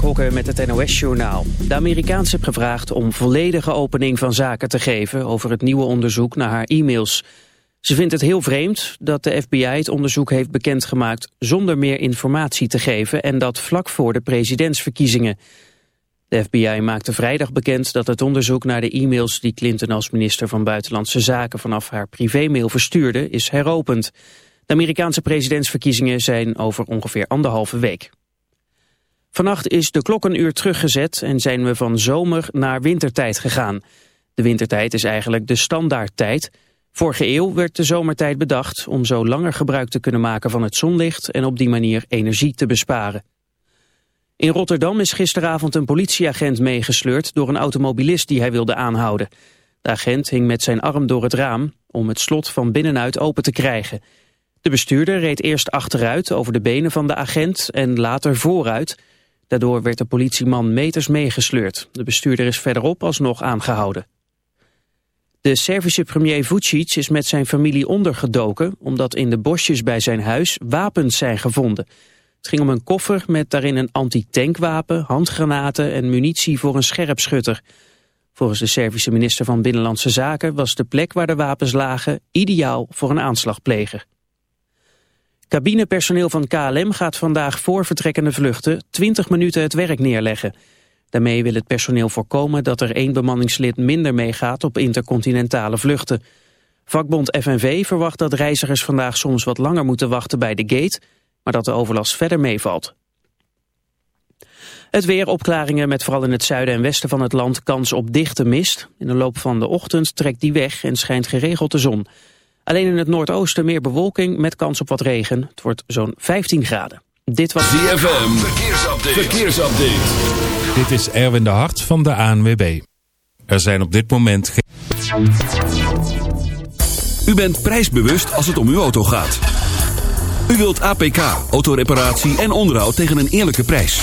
Mark met het NOS-journaal. De Amerikaanse heeft gevraagd om volledige opening van zaken te geven... over het nieuwe onderzoek naar haar e-mails. Ze vindt het heel vreemd dat de FBI het onderzoek heeft bekendgemaakt... zonder meer informatie te geven en dat vlak voor de presidentsverkiezingen. De FBI maakte vrijdag bekend dat het onderzoek naar de e-mails... die Clinton als minister van Buitenlandse Zaken vanaf haar privémail verstuurde... is heropend. De Amerikaanse presidentsverkiezingen zijn over ongeveer anderhalve week. Vannacht is de klok een uur teruggezet en zijn we van zomer naar wintertijd gegaan. De wintertijd is eigenlijk de standaardtijd. Vorige eeuw werd de zomertijd bedacht om zo langer gebruik te kunnen maken van het zonlicht en op die manier energie te besparen. In Rotterdam is gisteravond een politieagent meegesleurd door een automobilist die hij wilde aanhouden. De agent hing met zijn arm door het raam om het slot van binnenuit open te krijgen. De bestuurder reed eerst achteruit over de benen van de agent en later vooruit. Daardoor werd de politieman meters meegesleurd. De bestuurder is verderop alsnog aangehouden. De Servische premier Vucic is met zijn familie ondergedoken... omdat in de bosjes bij zijn huis wapens zijn gevonden. Het ging om een koffer met daarin een anti-tankwapen, handgranaten... en munitie voor een scherpschutter. Volgens de Servische minister van Binnenlandse Zaken... was de plek waar de wapens lagen ideaal voor een aanslagpleger. Cabinepersoneel van KLM gaat vandaag voor vertrekkende vluchten 20 minuten het werk neerleggen. Daarmee wil het personeel voorkomen dat er één bemanningslid minder meegaat op intercontinentale vluchten. Vakbond FNV verwacht dat reizigers vandaag soms wat langer moeten wachten bij de gate, maar dat de overlast verder meevalt. Het weer opklaringen met vooral in het zuiden en westen van het land kans op dichte mist. In de loop van de ochtend trekt die weg en schijnt geregeld de zon. Alleen in het noordoosten meer bewolking met kans op wat regen. Het wordt zo'n 15 graden. Dit was ZFM. Verkeersupdate. Verkeersupdate. Dit is Erwin de Hart van de ANWB. Er zijn op dit moment geen... U bent prijsbewust als het om uw auto gaat. U wilt APK, autoreparatie en onderhoud tegen een eerlijke prijs.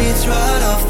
sheets right off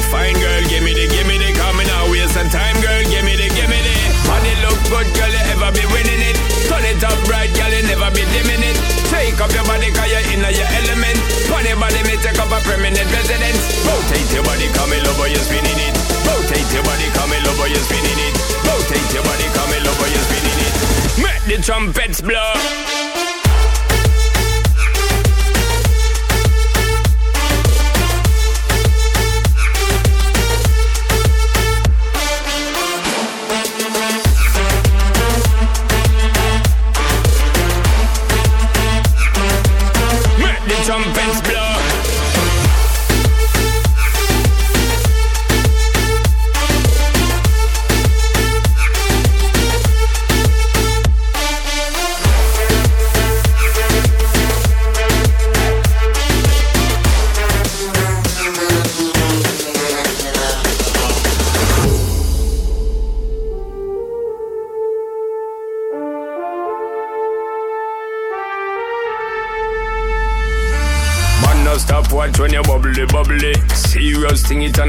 Make the trumpets blow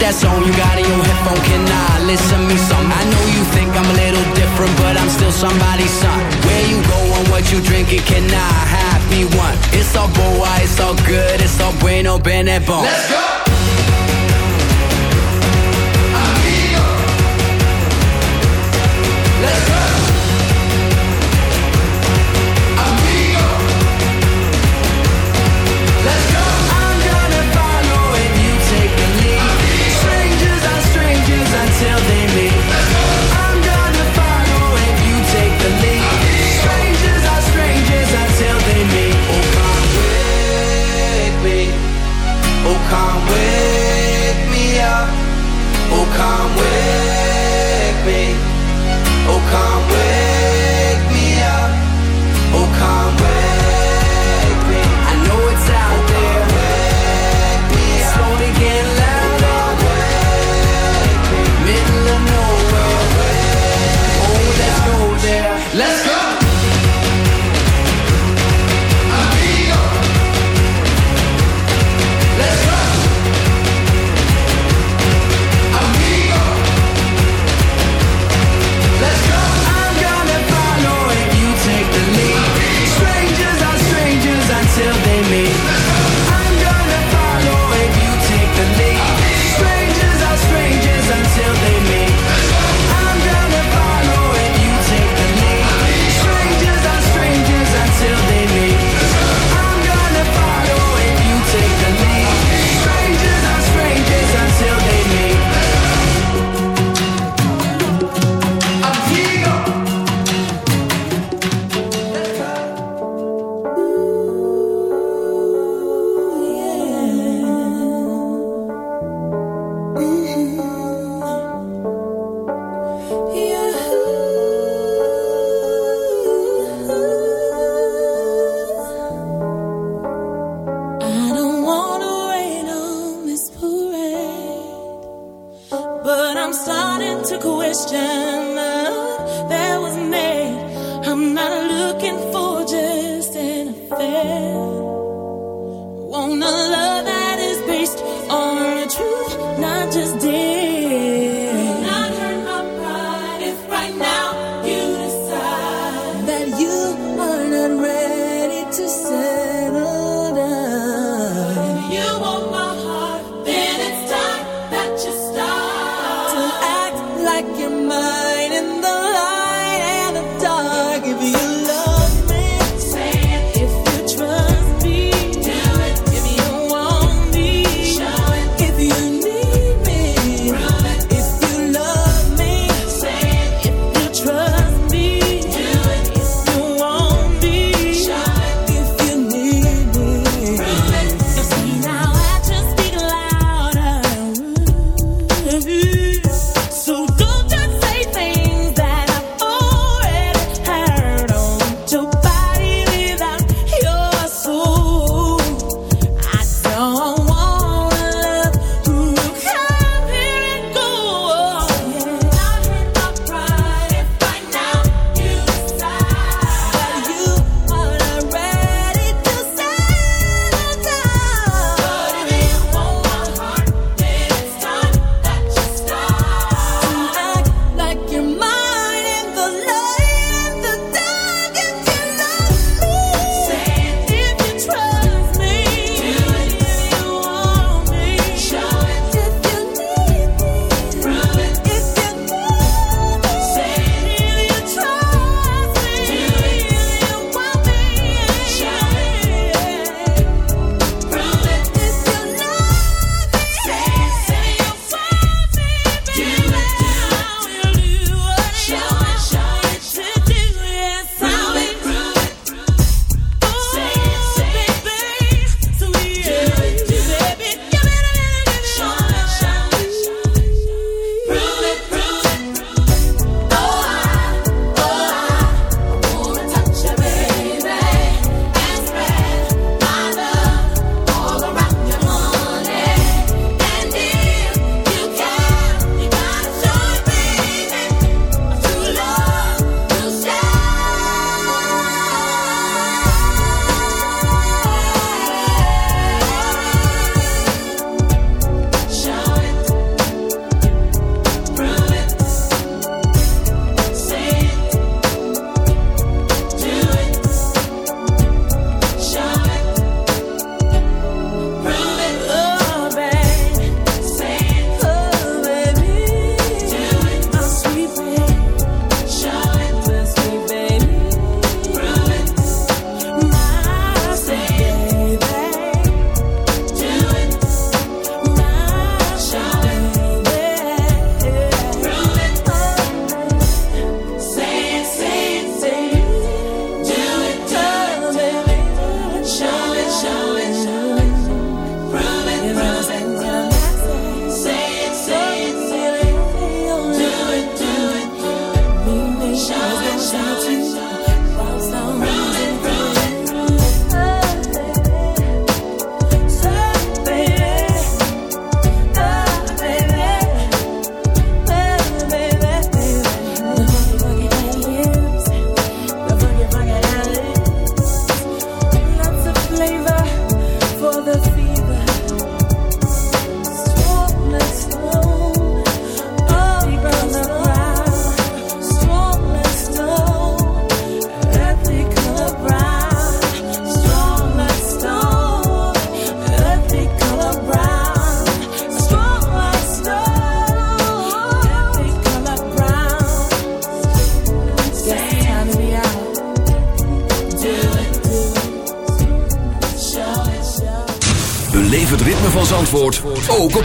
that song you got in your headphone Can I listen me some? I know you think I'm a little different But I'm still somebody's son Where you going, what you drinking Can I have me one? It's all boy, it's all good It's all bueno, bene, bon Let's go! Amigo. Let's go!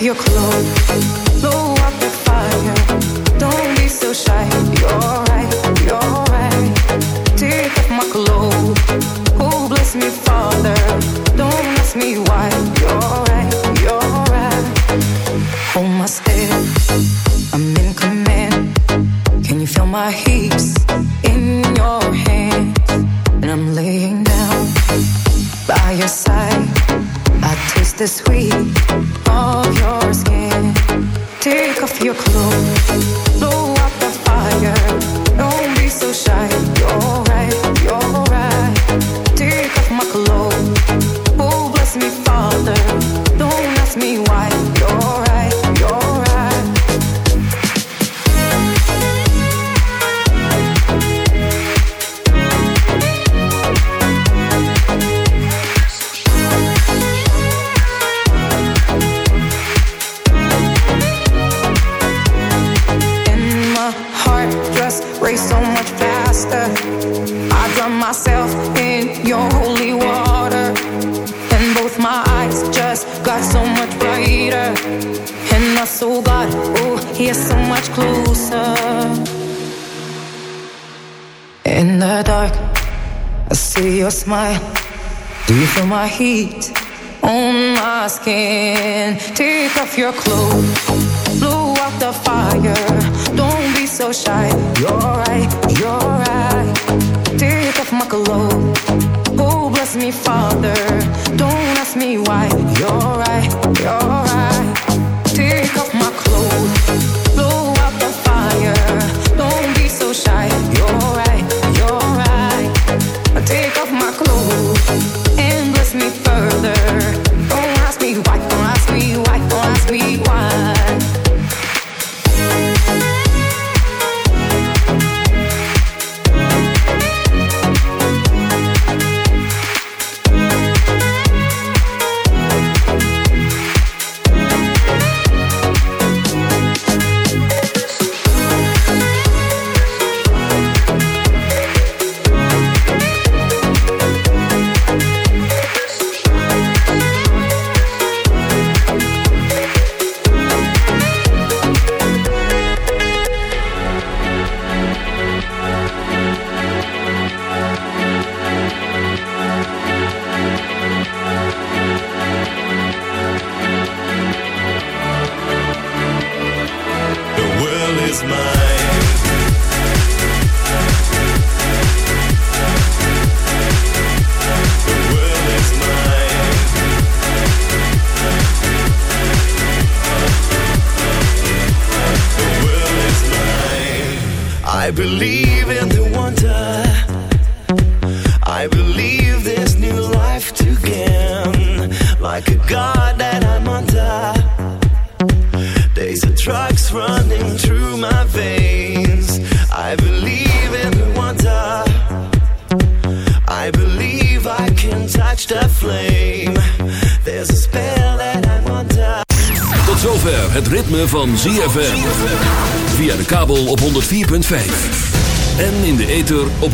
your clothes.